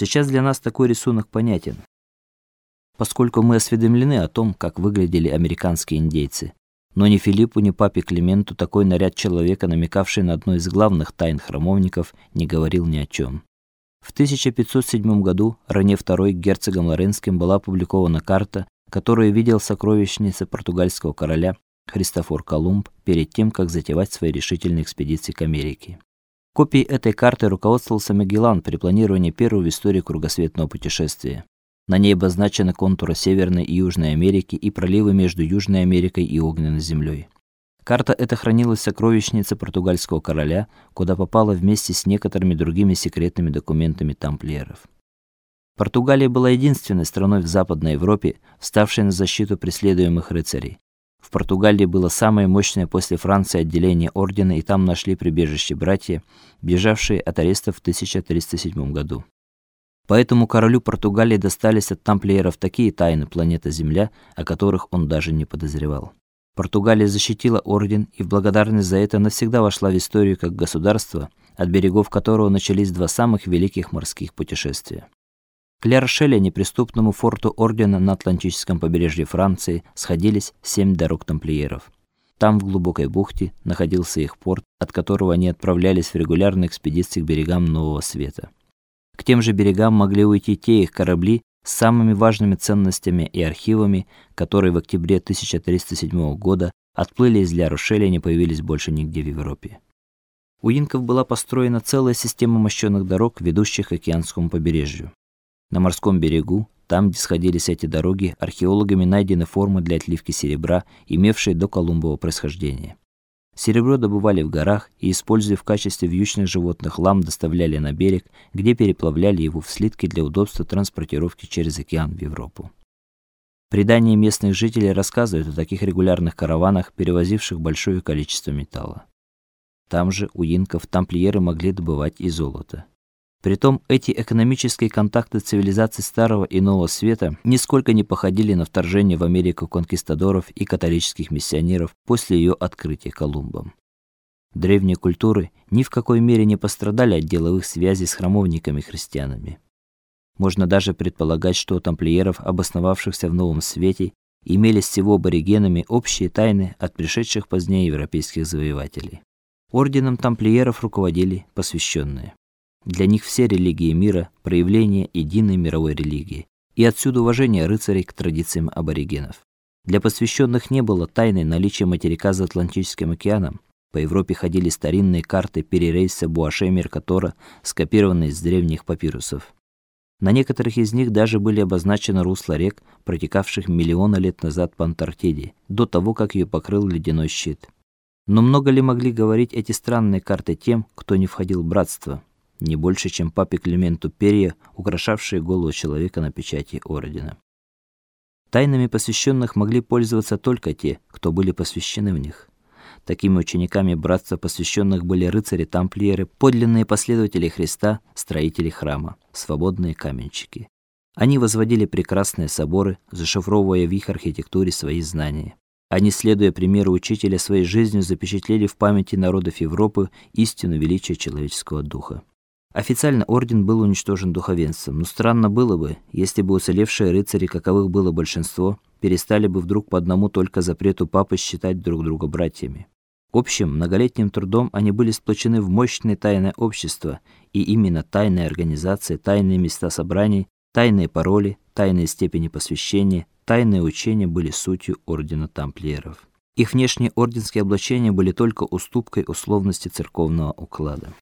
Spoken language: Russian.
Сейчас для нас такой рисунок понятен, поскольку мы осведомлены о том, как выглядели американские индейцы. Но ни Филиппу, ни папе Клименту такой наряд человека, намекавший на одну из главных тайн храмовников, не говорил ни о чем. В 1507 году Рене II герцогом Лоренским была опубликована карта, которую видел в сокровищнице португальского короля Христофор Колумб перед тем, как затевать свои решительные экспедиции к Америке. Копией этой карты руководствовался Магеллан при планировании первого в истории кругосветного путешествия. На ней обозначены контуры Северной и Южной Америки и проливы между Южной Америкой и огненной землей. Карта эта хранилась в сокровищнице португальского короля, куда попала вместе с некоторыми другими секретными документами тамплиеров. Португалия была единственной страной в Западной Европе, вставшей на защиту преследуемых рыцарей. В Португалии было самое мощное после Франции отделение ордена, и там нашли прибежище братья, бежавшие от арестов в 1307 году. Поэтому королю Португалии достались от тамплиеров такие тайны планеты Земля, о которых он даже не подозревал. Португалия защитила орден и в благодарность за это навсегда вошла в историю как государство, от берегов которого начались два самых великих морских путешествия. К Ля-Рошеле, неприступному форту ордена на Атлантическом побережье Франции, сходились семь дорог тамплиеров. Там, в глубокой бухте, находился их порт, от которого они отправлялись в регулярные экспедиции к берегам Нового Света. К тем же берегам могли уйти те их корабли с самыми важными ценностями и архивами, которые в октябре 1307 года отплыли из Ля-Рошеля и не появились больше нигде в Европе. У инков была построена целая система мощенных дорог, ведущих к океанскому побережью. На морском берегу, там, где сходились эти дороги, археологами найдены формы для отливки серебра, имевшие до Колумбова происхождение. Серебро добывали в горах и, используя в качестве вьючных животных лам, доставляли на берег, где переплавляли его в слитки для удобства транспортировки через океан в Европу. Предания местных жителей рассказывают о таких регулярных караванах, перевозивших большое количество металла. Там же у инков тамплиеры могли добывать и золото. Притом эти экономические контакты цивилизаций Старого и Нового Света нисколько не походили на вторжение в Америку конкистадоров и католических миссионеров после ее открытия Колумбом. Древние культуры ни в какой мере не пострадали от деловых связей с храмовниками-христианами. Можно даже предполагать, что у тамплиеров, обосновавшихся в Новом Свете, имели с его аборигенами общие тайны от пришедших позднее европейских завоевателей. Орденом тамплиеров руководили посвященные. Для них все религии мира проявление единой мировой религии, и отсюда уважение рыцарей к традициям аборигенов. Для посвященных не было тайны наличия материка за Атлантическим океаном. По Европе ходили старинные карты перерейса Буаше-Меркатора, скопированные из древних папирусов. На некоторых из них даже были обозначены русла рек, протекавших миллионы лет назад по Антарктиде, до того, как ее покрыл ледяной щит. Но много ли могли говорить эти странные карты тем, кто не входил в братство? Не больше, чем папе Клименту перья, украшавшие голову человека на печати ордена. Тайнами посвященных могли пользоваться только те, кто были посвящены в них. Такими учениками братства посвященных были рыцари-тамплиеры, подлинные последователи Христа, строители храма, свободные каменщики. Они возводили прекрасные соборы, зашифровывая в их архитектуре свои знания. Они, следуя примеру учителя, своей жизнью запечатлели в памяти народов Европы истину величия человеческого духа. Официально орден был уничтожен духовенством, но странно было бы, если бы уцелевшие рыцари, каковых было большинство, перестали бы вдруг по одному только запрету папы считать друг друга братьями. Общим многолетним трудом они были сплочены в мощное тайное общество, и именно тайные организации, тайные места собраний, тайные пароли, тайные степени посвящения, тайные учения были сутью ордена тамплиеров. Их внешние орденские облачения были только уступкой условности церковного уклада.